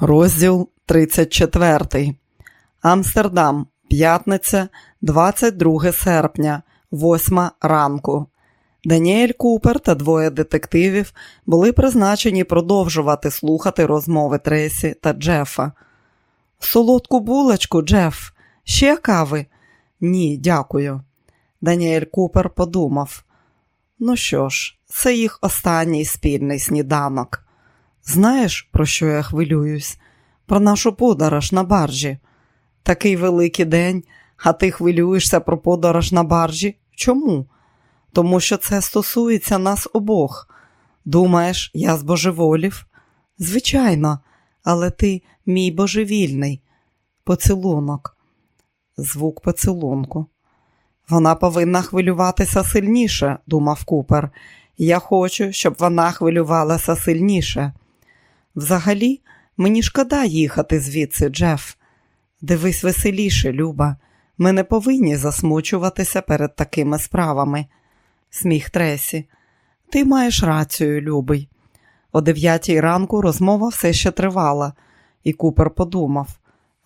Розділ 34. Амстердам. П'ятниця, 22 серпня, 8 ранку. Даніель Купер та двоє детективів були призначені продовжувати слухати розмови Тресі та Джефа. Солодку булочку, Джеф, ще кави? Ні, дякую. Даніель Купер подумав. Ну що ж, це їх останній спільний сніданок. Знаєш, про що я хвилююсь? Про нашу подорож на баржі. Такий великий день, а ти хвилюєшся про подорож на баржі? Чому? Тому що це стосується нас обох. Думаєш, я збожеволів? Звичайно, але ти мій божевільний. Поцілунок. Звук поцілунку. Вона повинна хвилюватися сильніше, думав Купер. Я хочу, щоб вона хвилювалася сильніше. Взагалі, мені шкода їхати звідси, Джеф. Дивись веселіше, Люба. Ми не повинні засмучуватися перед такими справами. Сміх Тресі. Ти маєш рацію, Любий. О дев'ятій ранку розмова все ще тривала, і Купер подумав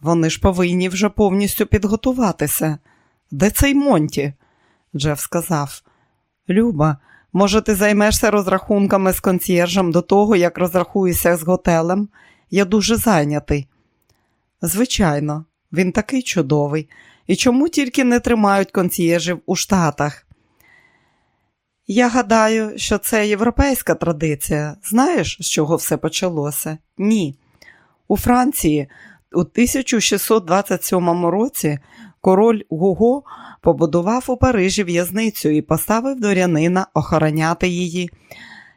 вони ж повинні вже повністю підготуватися. Де цей Монті? Джеф сказав. Люба, Може, ти займешся розрахунками з консьєржем до того, як розрахуєшся з готелем? Я дуже зайнятий. Звичайно, він такий чудовий. І чому тільки не тримають консьєржів у Штатах? Я гадаю, що це європейська традиція. Знаєш, з чого все почалося? Ні. У Франції у 1627 році король Гуго побудував у Парижі в'язницю і поставив дворянина охороняти її,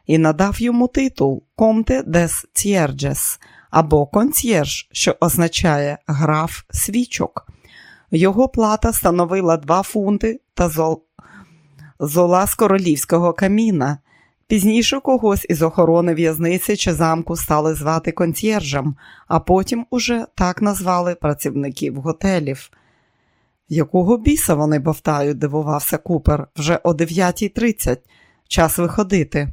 і надав йому титул Comte des Cierges або консьєрж, що означає граф свічок. Його плата становила 2 фунти та зол... зола з королівського каміна. Пізніше когось із охорони в'язниці чи замку стали звати консьєржем, а потім уже так назвали працівників готелів. Якого біса вони бовтають, дивувався Купер, вже о 9.30. Час виходити.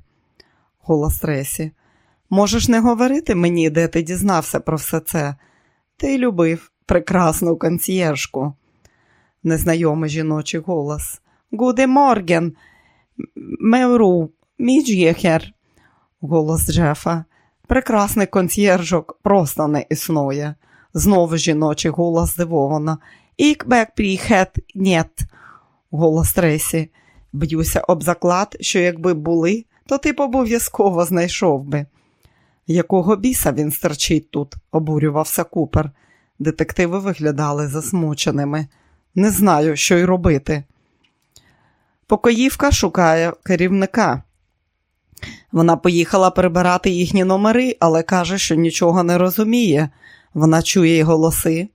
Голос Тресі. Можеш не говорити мені, де ти дізнався про все це? Ти любив прекрасну консьєржку. Незнайомий жіночий голос. Goede morgen, Mevrouw, Mijnheer. Голос Джефа. Прекрасний консьєржок просто не існує. Знову жіночий голос здивовано. Ікбек пріхет нєт, голос Тресі. Б'юся об заклад, що якби були, то ти б обов'язково знайшов би. Якого біса він стерчить тут, обурювався Купер. Детективи виглядали засмученими. Не знаю, що й робити. Покоївка шукає керівника. Вона поїхала прибирати їхні номери, але каже, що нічого не розуміє. Вона чує й голоси,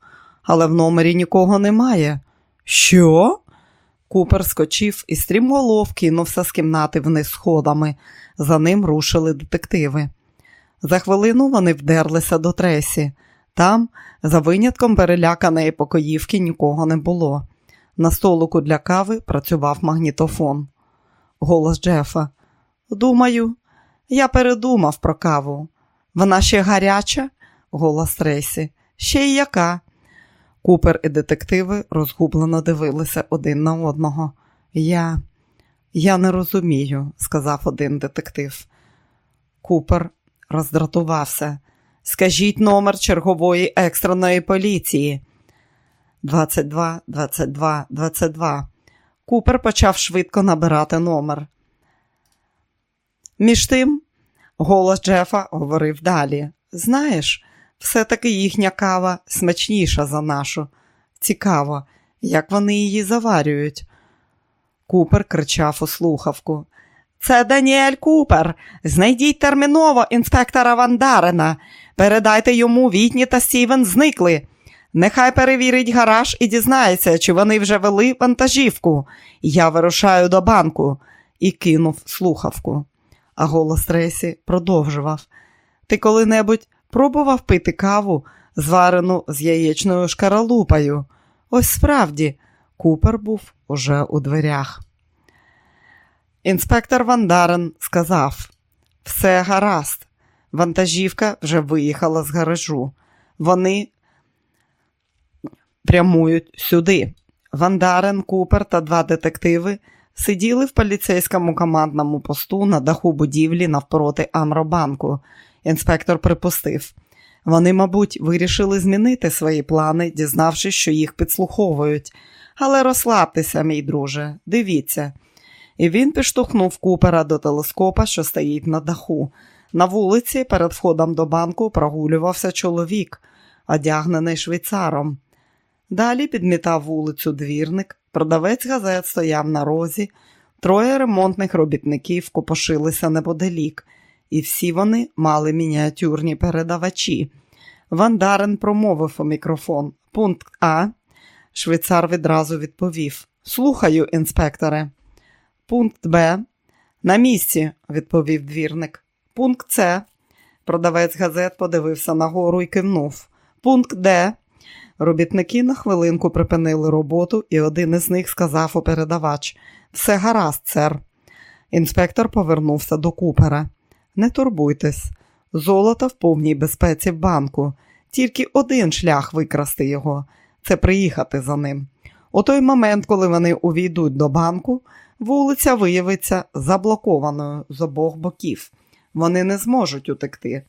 але в номері нікого немає. Що? Купер скочив і стрімголов кинувся з кімнати вниз сходами. За ним рушили детективи. За хвилину вони вдерлися до тресі. Там, за винятком переляканої покоївки, нікого не було. На столику для кави працював магнітофон. Голос Джефа. Думаю, я передумав про каву. Вона ще гаряча? Голос Тресі. Ще й яка? Купер і детективи розгублено дивилися один на одного. Я я не розумію, сказав один детектив. Купер роздратувався. Скажіть номер чергової екстреної поліції. 22, 22, 22. Купер почав швидко набирати номер. Між тим, голос Джефа говорив далі. Знаєш, все-таки їхня кава смачніша за нашу. Цікаво, як вони її заварюють. Купер кричав у слухавку. Це Даніель Купер. Знайдіть терміново інспектора Вандарена. Передайте йому Вітні та Стівен зникли. Нехай перевірить гараж і дізнається, чи вони вже вели вантажівку. Я вирушаю до банку і кинув слухавку. А голос Тресі продовжував. Ти коли-небудь пробував пити каву, зварену з яєчною шкаралупою. Ось справді, Купер був уже у дверях. Інспектор Вандарен сказав: все гаразд, Вантажівка вже виїхала з гаражу. Вони прямують сюди. Вандарен, Купер та два детективи сиділи в поліцейському командному посту на даху будівлі навпроти Амробанку. Інспектор припустив. Вони, мабуть, вирішили змінити свої плани, дізнавшись, що їх підслуховують. Але розслабтеся, мій друже, дивіться. І він підштовхнув купера до телескопа, що стоїть на даху. На вулиці перед входом до банку прогулювався чоловік, одягнений швейцаром. Далі підмітав вулицю двірник, продавець газет стояв на розі, троє ремонтних робітників копошилися неподалік, і всі вони мали мініатюрні передавачі. Вандарен промовив у мікрофон. Пункт А. Швейцар відразу відповів: Слухаю, інспекторе. Пункт Б. На місці, відповів двірник. Пункт С. Продавець газет подивився нагору і кивнув. Пункт Д. Робітники на хвилинку припинили роботу, і один із них сказав у передавач Все гаразд, сер. Інспектор повернувся до купера. Не турбуйтесь, золото в повній безпеці в банку. Тільки один шлях викрасти його це приїхати за ним. У той момент, коли вони увійдуть до банку, вулиця виявиться заблокованою з обох боків. Вони не зможуть утекти.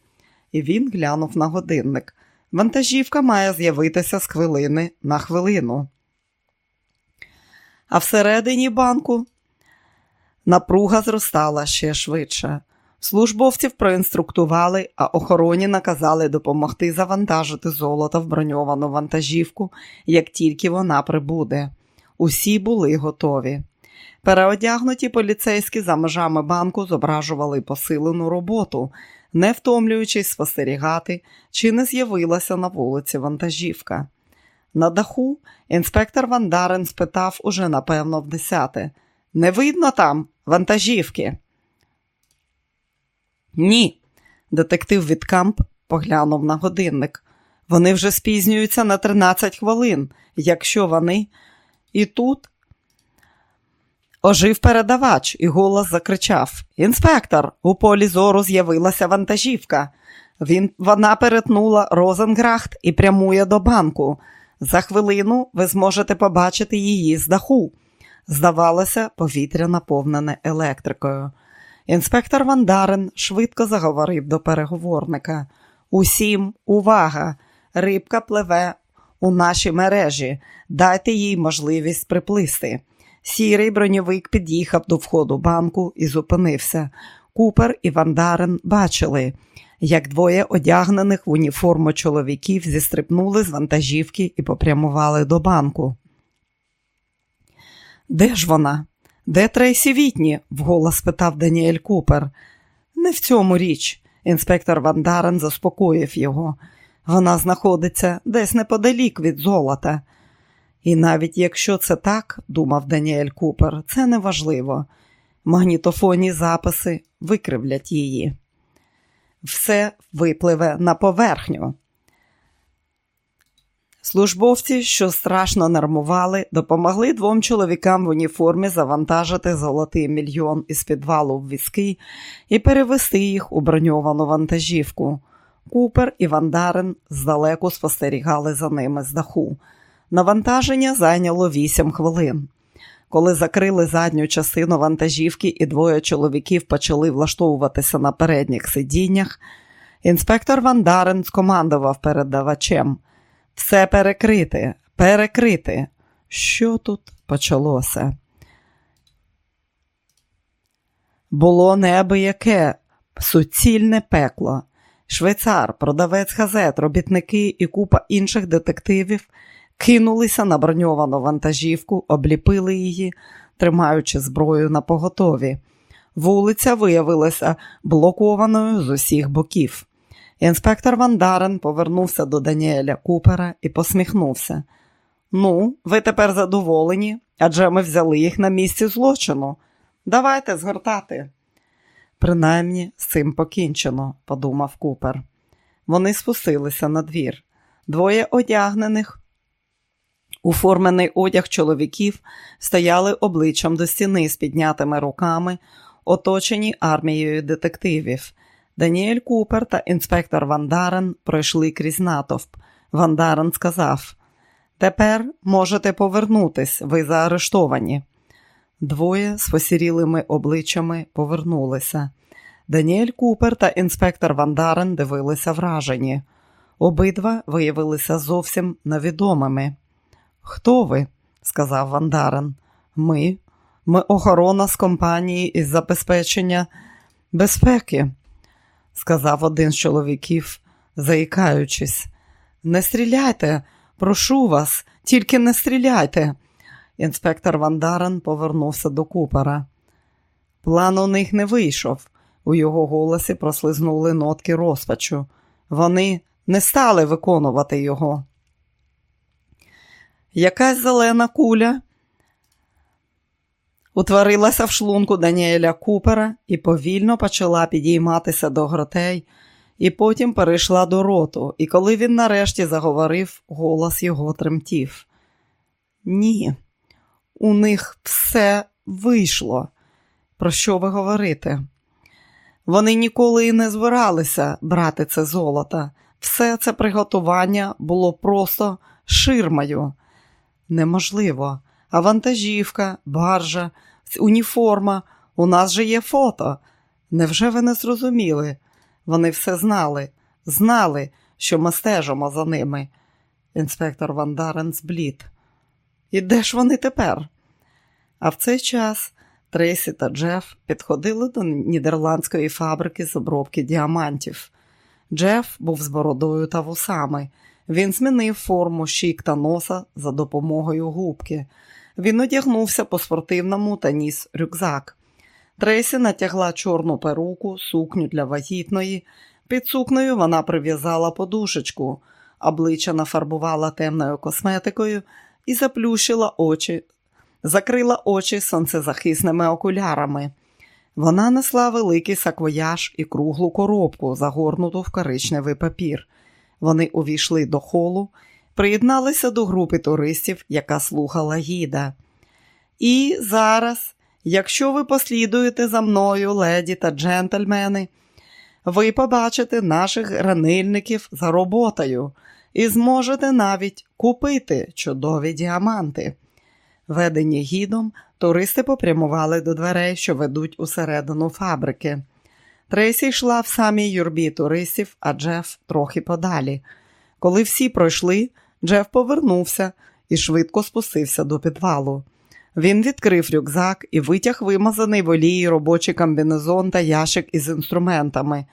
І він глянув на годинник. Вантажівка має з'явитися з хвилини на хвилину. А всередині банку напруга зростала ще швидше. Службовців проінструктували, а охороні наказали допомогти завантажити золото в броньовану вантажівку, як тільки вона прибуде. Усі були готові. Переодягнуті поліцейські за межами банку зображували посилену роботу, не втомлюючись спостерігати, чи не з'явилася на вулиці вантажівка. На даху інспектор Вандарен спитав уже напевно в десяте Не видно там вантажівки? Ні. Детектив від Камп поглянув на годинник. Вони вже спізнюються на 13 хвилин, якщо вони. І тут ожив передавач, і голос закричав: Інспектор, у полі зору з'явилася вантажівка. Він, Вона перетнула Розенграхт і прямує до банку. За хвилину ви зможете побачити її з даху. Здавалося, повітря наповнене електрикою. Інспектор Вандарен швидко заговорив до переговорника. Усім увага! Рибка пливе у нашій мережі. Дайте їй можливість приплисти. Сірий броньовик під'їхав до входу банку і зупинився. Купер і Вандарен бачили, як двоє одягнених в уніформу чоловіків зістрипнули з вантажівки і попрямували до банку. Де ж вона? Де Трейсі Вітні? вголос спитав Даніель Купер. Не в цьому річ. Інспектор Вандарен заспокоїв його. Вона знаходиться десь неподалік від золота. І навіть якщо це так, думав Даніель Купер, це не важливо. Магнітофонні записи викривлять її. Все випливе на поверхню. Службовці, що страшно нермували, допомогли двом чоловікам в уніформі завантажити золотий мільйон із підвалу в візки і перевести їх у броньовану вантажівку. Купер і Вандарен здалеку спостерігали за ними з даху. Навантаження зайняло вісім хвилин. Коли закрили задню частину вантажівки і двоє чоловіків почали влаштовуватися на передніх сидіннях, інспектор Вандарен скомандував передавачем. Все перекрити, перекрити. Що тут почалося? Було неабияке, суцільне пекло. Швейцар, продавець газет, робітники і купа інших детективів кинулися на броньовану вантажівку, обліпили її, тримаючи зброю на поготові. Вулиця виявилася блокованою з усіх боків. Інспектор Вандарен повернувся до Даніеля Купера і посміхнувся. Ну, ви тепер задоволені, адже ми взяли їх на місці злочину. Давайте згортати. Принаймні, з цим покінчено, подумав Купер. Вони спустилися на двір. Двоє одягнених. У формений одяг чоловіків стояли обличчям до стіни з піднятими руками, оточені армією детективів. Даніель Купер та інспектор Вандарен пройшли крізь натовп. Вандарен сказав: Тепер можете повернутись, ви заарештовані. Двоє з посірілими обличчями повернулися. Даніель Купер та інспектор Вандарен дивилися вражені. Обидва виявилися зовсім невідомими. Хто ви? сказав Вандарен. Ми. Ми охорона з компанії із забезпечення безпеки, сказав один з чоловіків, заїкаючись. Не стріляйте, прошу вас, тільки не стріляйте. Інспектор Вандарен повернувся до купера. План у них не вийшов. У його голосі прослизнули нотки розпачу. Вони не стали виконувати його. Якась зелена куля утворилася в шлунку Даніеля Купера і повільно почала підійматися до гротей, і потім перейшла до роту, і коли він нарешті заговорив, голос його тремтів. Ні, у них все вийшло. Про що ви говорите? Вони ніколи і не збиралися брати це золото. Все це приготування було просто ширмою. Неможливо. А вантажівка, баржа, уніформа. У нас же є фото. Невже ви не зрозуміли? Вони все знали, знали, що ми стежимо за ними. Інспектор Вандарен зблід. І де ж вони тепер? А в цей час Трейсі та Джеф підходили до нідерландської фабрики з обробки діамантів. Джеф був з бородою та вусами. Він змінив форму щік та носа за допомогою губки. Він одягнувся по спортивному та ніс рюкзак. Трейсі натягла чорну перуку, сукню для вагітної. Під сукнею вона прив'язала подушечку, обличчя нафарбувала темною косметикою і заплющила очі, закрила очі сонцезахисними окулярами. Вона несла великий саквояж і круглу коробку, загорнуту в коричневий папір. Вони увійшли до холу, приєдналися до групи туристів, яка слухала гіда. І зараз, якщо ви послідуєте за мною, леді та джентльмени, ви побачите наших гранильників за роботою і зможете навіть купити чудові діаманти. Ведені гідом, туристи попрямували до дверей, що ведуть усередину фабрики. Трейсі йшла в самій юрбі туристів, а Джеф трохи подалі. Коли всі пройшли, Джеф повернувся і швидко спустився до підвалу. Він відкрив рюкзак і витяг вимазаний в робочий комбінезон та ящик із інструментами.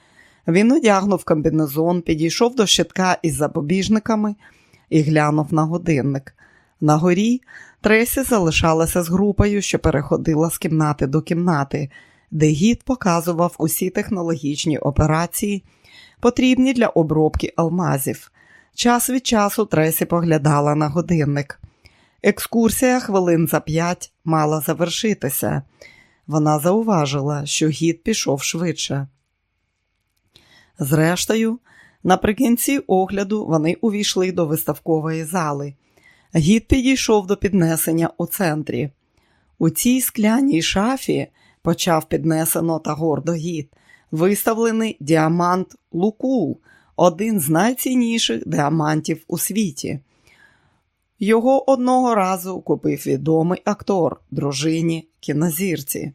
Він одягнув комбінезон, підійшов до щитка із запобіжниками і глянув на годинник. На горі Тресі залишалася з групою, що переходила з кімнати до кімнати, де гід показував усі технологічні операції, потрібні для обробки алмазів. Час від часу Тресі поглядала на годинник. Екскурсія хвилин за п'ять мала завершитися. Вона зауважила, що гід пішов швидше. Зрештою, наприкінці огляду вони увійшли до виставкової зали. Гід підійшов до піднесення у центрі. У цій скляній шафі, почав піднесено та гордо гід, виставлений діамант Лукул, один з найцінніших діамантів у світі. Його одного разу купив відомий актор, дружині, кінозірці.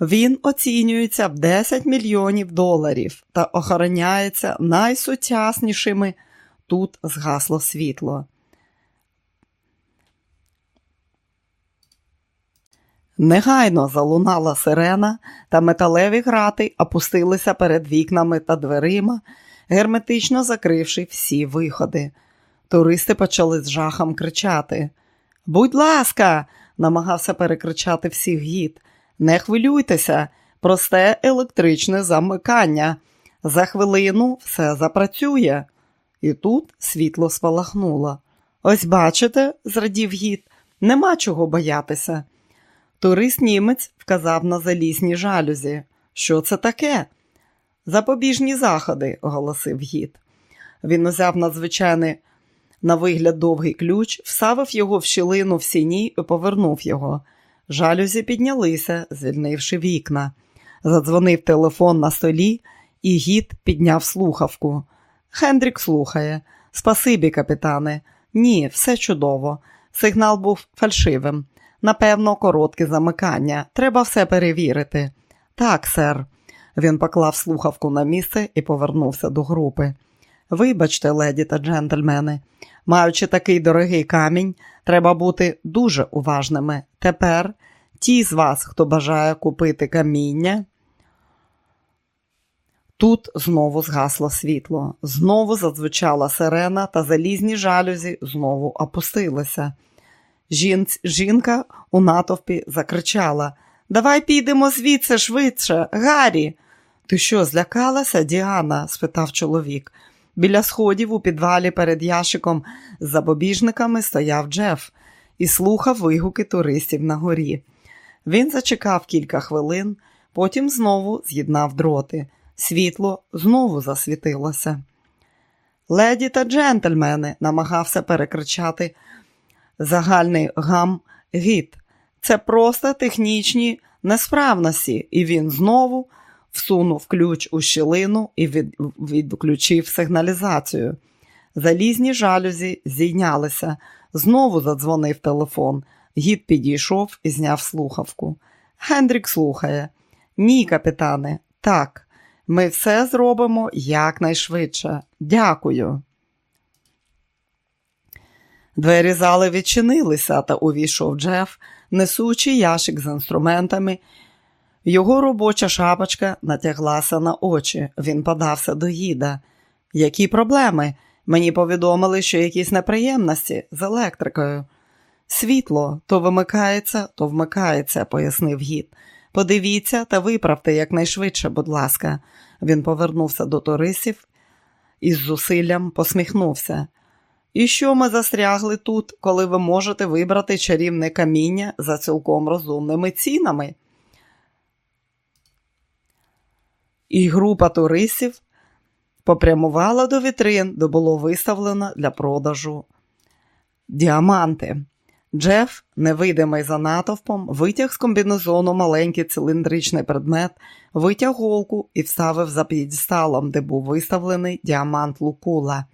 Він оцінюється в 10 мільйонів доларів та охороняється найсучаснішими. Тут згасло світло. Негайно залунала сирена, та металеві грати опустилися перед вікнами та дверима, герметично закривши всі виходи. Туристи почали з жахом кричати. Будь ласка, намагався перекричати всіх гід. Не хвилюйтеся, просте електричне замикання. За хвилину все запрацює. І тут світло спалахнуло. Ось бачите, зрадів гід, нема чого боятися. Турист німець вказав на залізні жалюзі. Що це таке? Запобіжні заходи, оголосив гід. Він узяв надзвичайний на вигляд довгий ключ, всавив його в щілину в сіні і повернув його. Жалюзі піднялися, звільнивши вікна. Задзвонив телефон на столі, і гід підняв слухавку. Хендрік слухає. Спасибі, капітане. Ні, все чудово. Сигнал був фальшивим. Напевно, коротке замикання. Треба все перевірити. Так, сер. Він поклав слухавку на місце і повернувся до групи. Вибачте, леді та джентльмени, маючи такий дорогий камінь, треба бути дуже уважними. Тепер ті з вас, хто бажає купити каміння. Тут знову згасло світло, знову задзвучала сирена, та залізні жалюзі знову опустилися. Жінка у натовпі закричала Давай підемо звідси швидше, Гаррі. Ти що, злякалася, Діана? спитав чоловік. Біля сходів у підвалі перед ящиком з запобіжниками стояв Джеф і слухав вигуки туристів на горі. Він зачекав кілька хвилин, потім знову з'єднав дроти. Світло знову засвітилося. Леді та джентльмени, намагався перекричати загальний гам гід. Це просто технічні несправності, і він знову всунув ключ у щілину і відключив сигналізацію. Залізні жалюзі зійнялися, знову задзвонив телефон. Гід підійшов і зняв слухавку. Хендрік слухає. Ні, капітане, так, ми все зробимо якнайшвидше. Дякую. Двері зали відчинилися, та увійшов Джеф, несучи ящик з інструментами. Його робоча шапочка натяглася на очі. Він подався до гіда. Які проблеми? Мені повідомили, що якісь неприємності з електрикою. Світло то вимикається, то вмикається, пояснив гід. Подивіться та виправте якнайшвидше, будь ласка. Він повернувся до туристів і з зусиллям посміхнувся. І що ми застрягли тут, коли ви можете вибрати чарівне каміння за цілком розумними цінами? І група туристів попрямувала до вітрин, де було виставлено для продажу діаманти. Джеф, невидимий за натовпом, витяг з комбінезону маленький циліндричний предмет, витяг голку і вставив за п'єдсталом, де був виставлений діамант Лукула.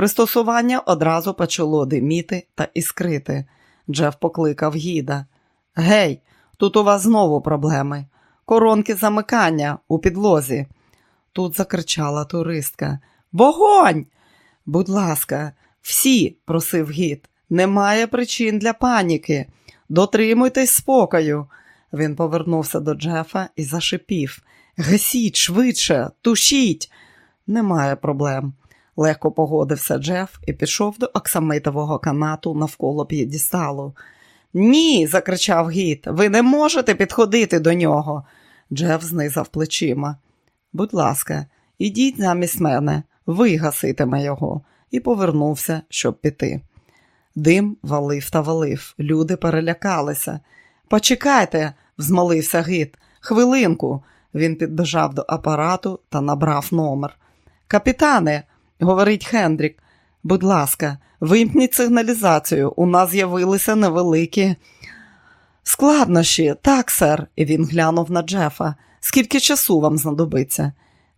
Пристосування одразу почало диміти та іскрити. Джеф покликав гіда. Гей, тут у вас знову проблеми. Коронки замикання у підлозі. Тут закричала туристка. Вогонь! Будь ласка, всі, просив гід. Немає причин для паніки. Дотримуйтесь спокою. Він повернувся до Джефа і зашипів. Гасіть швидше, тушіть. Немає проблем. Легко погодився Джеф і пішов до оксамитового канату навколо п'єдісталу. Ні, закричав гід, ви не можете підходити до нього. Джеф знизав плечима. Будь ласка, ідіть замість мене, ви гаситиме його, і повернувся, щоб піти. Дим валив та валив. Люди перелякалися. Почекайте, взмолився гид. Хвилинку. Він підбіжав до апарату та набрав номер. Капітане, говорить Хендрік, будь ласка, вимкніть сигналізацію. У нас з'явилися невеликі складнощі. Так, сер, і він глянув на Джефа. Скільки часу вам знадобиться?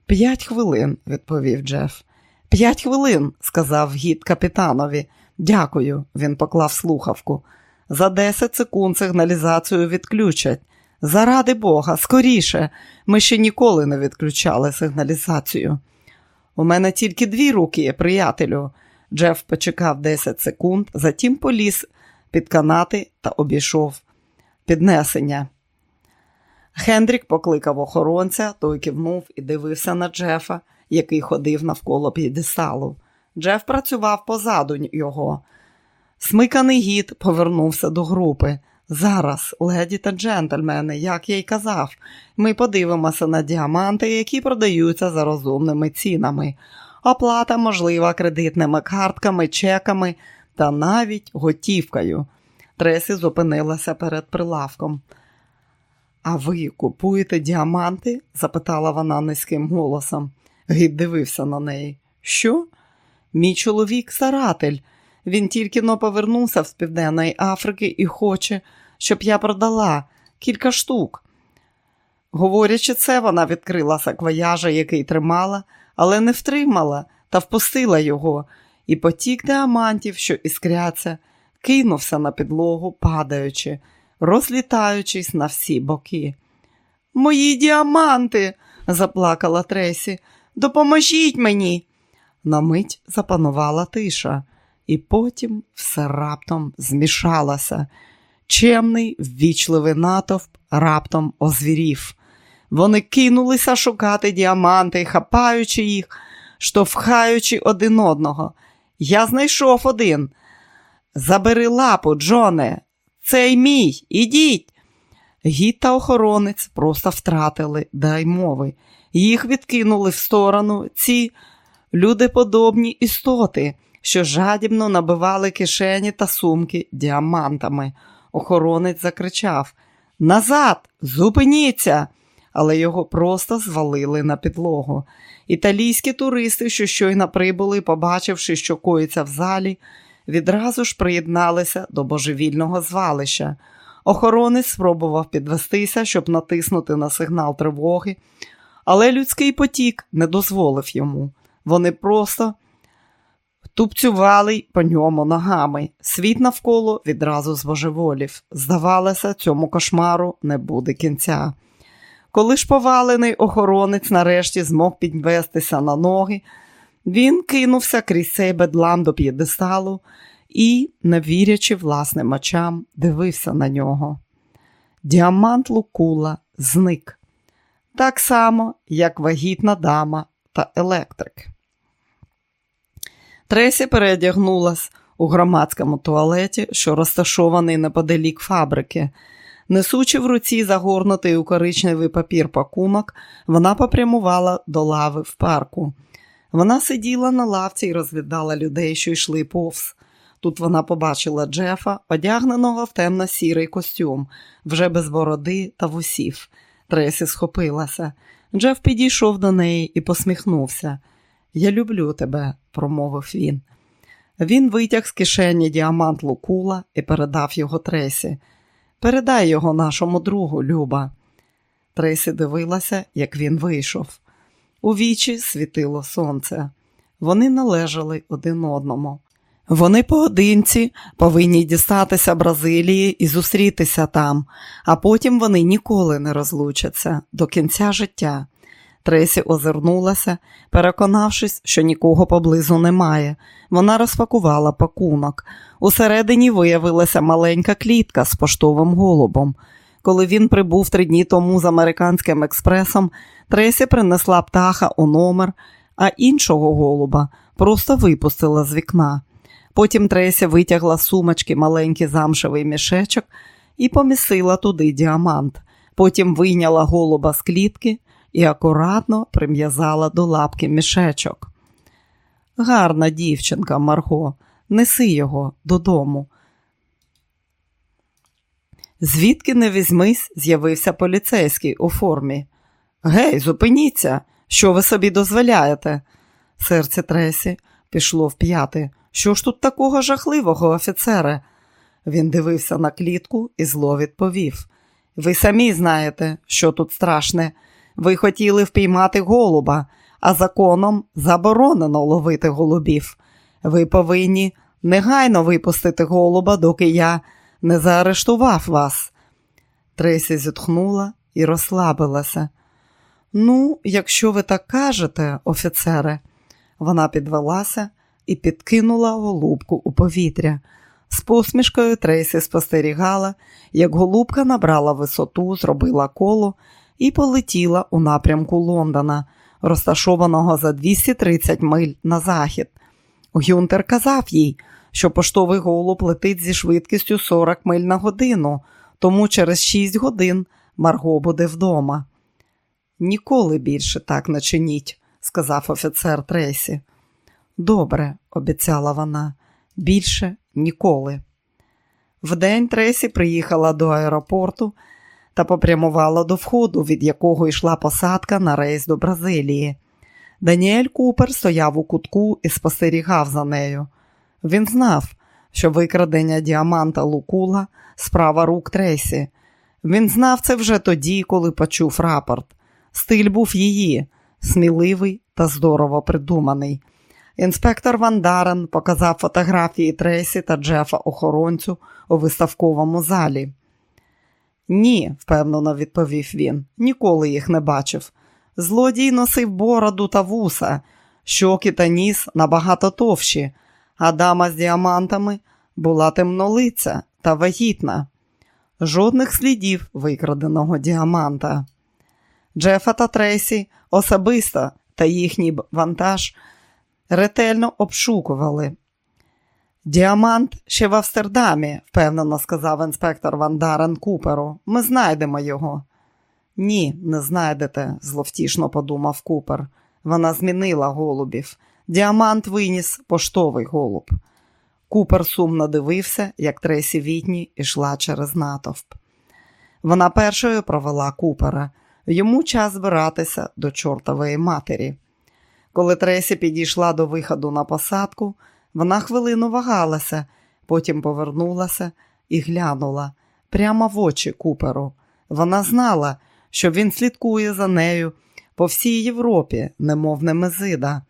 П'ять хвилин, відповів Джеф. П'ять хвилин, сказав гід капітанові. Дякую, він поклав слухавку. За 10 секунд сигналізацію відключать. Заради Бога, скоріше, ми ще ніколи не відключали сигналізацію. У мене тільки дві руки, приятелю. Джеф почекав 10 секунд, затім поліз під канати та обійшов піднесення. Хендрік покликав охоронця, той кивнув і дивився на Джефа, який ходив навколо п'єдесталу. Джеф працював позаду його. Смиканий гід повернувся до групи. Зараз, леді та джентльмени, як я й казав, ми подивимося на діаманти, які продаються за розумними цінами. Оплата можлива кредитними картками, чеками та навіть готівкою. Тресі зупинилася перед прилавком. А ви купуєте діаманти? запитала вона низьким голосом. Гід дивився на неї. Що? Мій чоловік старатель. Він тільки но повернувся з Південної Африки і хоче, щоб я продала кілька штук. Говорячи це, вона відкрила саквояжа, який тримала, але не втримала та впустила його, і потік діамантів, що іскряться, кинувся на підлогу, падаючи, розлітаючись на всі боки. Мої діаманти, заплакала Тресі, допоможіть мені. На мить запанувала тиша, і потім все раптом змішалося. Чемний, ввічливий натовп раптом озвірів. Вони кинулися шукати діаманти, хапаючи їх, штовхаючи один одного. Я знайшов один. Забери лапу, Джоне, цей мій, ідіть. Гід та охоронець просто втратили дай мови. Їх відкинули в сторону ці людеподобні істоти, що жадібно набивали кишені та сумки діамантами. Охоронець закричав Назад, зупиніться! Але його просто звалили на підлогу. Італійські туристи, що щойно прибули, побачивши, що коїться в залі, відразу ж приєдналися до божевільного звалища. Охоронець спробував підвестися, щоб натиснути на сигнал тривоги, але людський потік не дозволив йому. Вони просто тупцювали по ньому ногами. Світ навколо відразу збожеволів. Здавалося, цьому кошмару не буде кінця. Коли ж повалений охоронець нарешті змог підвестися на ноги, він кинувся крізь цей бедлам до п'єдесталу і, не вірячи власним очам, дивився на нього. Діамант Лукула зник, так само, як вагітна дама та електрик. Тресі переодягнулась у громадському туалеті, що розташований неподалік фабрики. Несучи в руці загорнутий у коричневий папір пакунок, вона попрямувала до лави в парку. Вона сиділа на лавці і розглядала людей, що йшли повз. Тут вона побачила Джефа, одягненого в темно-сірий костюм, вже без бороди та вусів. Тресі схопилася. Джеф підійшов до неї і посміхнувся. Я люблю тебе, промовив він. Він витяг з кишені діамант Лукула і передав його Тресі. Передай його нашому другу, Люба. Тресі дивилася, як він вийшов. У вічі світило сонце. Вони належали один одному. Вони поодинці повинні дістатися Бразилії і зустрітися там, а потім вони ніколи не розлучаться до кінця життя. Тресі озирнулася, переконавшись, що нікого поблизу немає. Вона розпакувала пакунок. Усередині виявилася маленька клітка з поштовим голубом. Коли він прибув три дні тому з американським експресом, Тресі принесла птаха у номер, а іншого голуба просто випустила з вікна. Потім Тресі витягла з сумочки маленький замшевий мішечок і помісила туди діамант. Потім вийняла голуба з клітки і акуратно прим'язала до лапки мішечок. Гарна дівчинка, Марго, неси його додому. Звідки не візьмись, з'явився поліцейський у формі. Гей, зупиніться, що ви собі дозволяєте? Серце Тресі пішло в п'яти. Що ж тут такого жахливого, офіцере? Він дивився на клітку і зло відповів. Ви самі знаєте, що тут страшне. Ви хотіли впіймати голуба, а законом заборонено ловити голубів. Ви повинні негайно випустити голуба, доки я не заарештував вас. Тресі зітхнула і розслабилася. Ну, якщо ви так кажете, офіцере, вона підвелася і підкинула голубку у повітря. З посмішкою Трейсі спостерігала, як голубка набрала висоту, зробила коло і полетіла у напрямку Лондона, розташованого за 230 миль на захід. Гюнтер казав їй, що поштовий голуб летить зі швидкістю 40 миль на годину, тому через 6 годин Марго буде вдома. Ніколи більше так не чиніть, сказав офіцер Трейсі. Добре, обіцяла вона, більше ніколи. Вдень Тресі приїхала до аеропорту та попрямувала до входу, від якого йшла посадка на рейс до Бразилії. Даніель Купер стояв у кутку і спостерігав за нею. Він знав, що викрадення діаманта Лукула справа рук Тресі. Він знав це вже тоді, коли почув рапорт. Стиль був її, сміливий та здорово придуманий. Інспектор Ван Дарен показав фотографії Трейсі та Джефа охоронцю у виставковому залі. Ні, впевнено відповів він, ніколи їх не бачив. Злодій носив бороду та вуса, щоки та ніс набагато товщі, а дама з діамантами була темнолиця та вагітна. Жодних слідів викраденого діаманта. Джефа та Трейсі особисто та їхній вантаж ретельно обшукували. Діамант ще в Амстердамі, впевнено сказав інспектор Ван Дарен Куперу. Ми знайдемо його. Ні, не знайдете, зловтішно подумав Купер. Вона змінила голубів. Діамант виніс поштовий голуб. Купер сумно дивився, як Тресі Вітні йшла через натовп. Вона першою провела Купера. Йому час збиратися до чортової матері. Коли Тресі підійшла до виходу на посадку, вона хвилину вагалася, потім повернулася і глянула прямо в очі Куперу. Вона знала, що він слідкує за нею по всій Європі, немов немезида.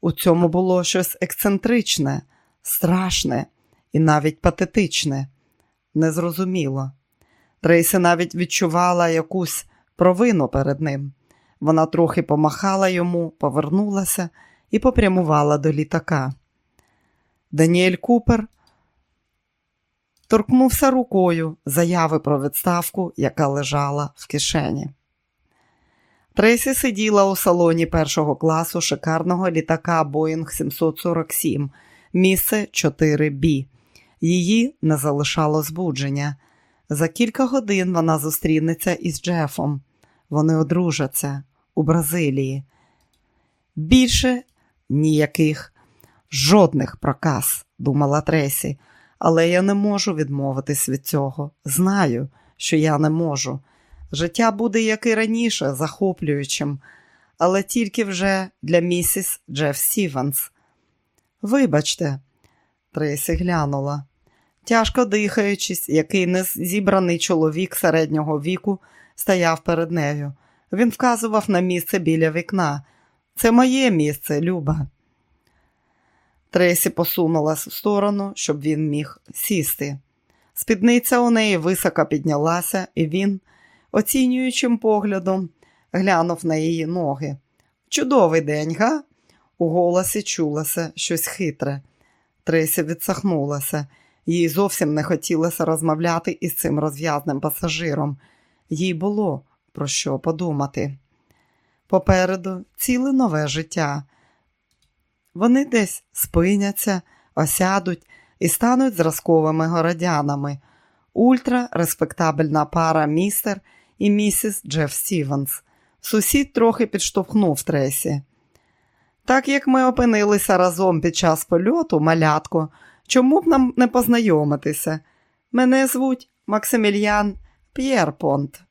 У цьому було щось ексцентричне, страшне і навіть патетичне, незрозуміло. Трейсі навіть відчувала якусь провину перед ним. Вона трохи помахала йому, повернулася і попрямувала до літака. Даніель Купер торкнувся рукою заяви про відставку, яка лежала в кишені. Трейсі сиділа у салоні першого класу шикарного літака Боїнг 747, місце 4Б. Її не залишало збудження. За кілька годин вона зустрінеться із Джефом. Вони одружаться у Бразилії. Більше ніяких, жодних проказ, думала Тресі, але я не можу відмовитись від цього. Знаю, що я не можу. Життя буде, як і раніше, захоплюючим, але тільки вже для місіс Джеф Стівенс. Вибачте, Тресі глянула. Тяжко дихаючись, який незібраний чоловік середнього віку стояв перед нею. Він вказував на місце біля вікна. Це моє місце, Люба. Тресі посунулась в сторону, щоб він міг сісти. Спідниця у неї високо піднялася, і він, оцінюючим поглядом, глянув на її ноги. Чудовий день, га? У голосі чулося щось хитре. Тресі відсахнулася. Їй зовсім не хотілося розмовляти із цим розв'язним пасажиром. Їй було про що подумати. Попереду ціле нове життя. Вони десь спиняться, осядуть і стануть зразковими городянами. Ультра респектабельна пара містер і місіс Джеф Стівенс. Сусід трохи підштовхнув Тресі. Так як ми опинилися разом під час польоту, малятко, чому б нам не познайомитися? Мене звуть Максимільян П'єрпонт.